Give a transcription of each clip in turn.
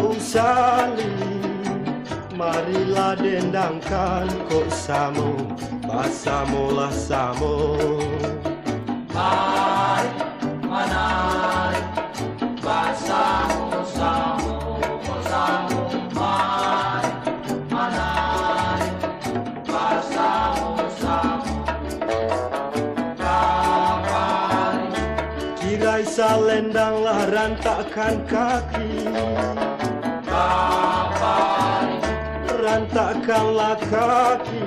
usali Marilah dendangkan kok samo Basamo lah samo Hai manai Basamo samo Kok samo mai manai Basamo samo salendang lah rantakkan kaki. Rantakkanlah kaki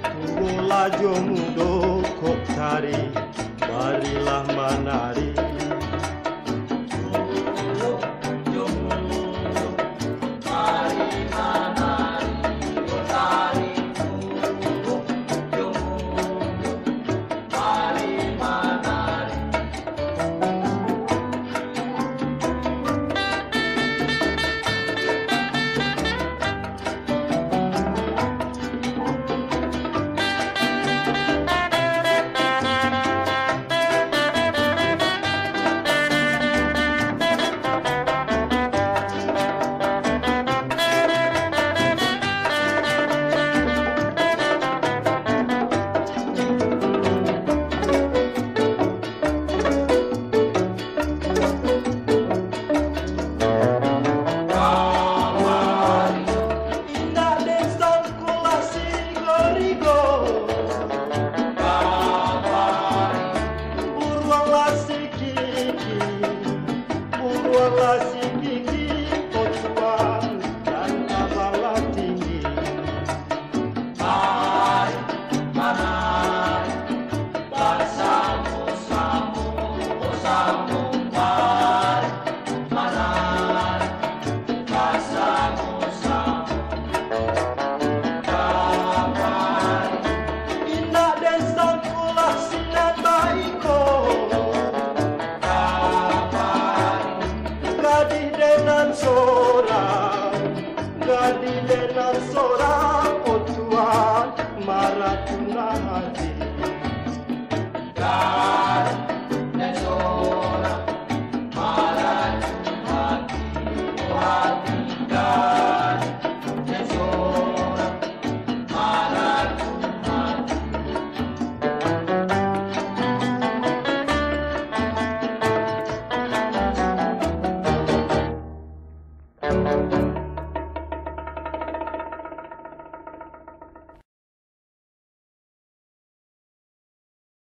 Tunggulah jomudo kok tari Marilah menari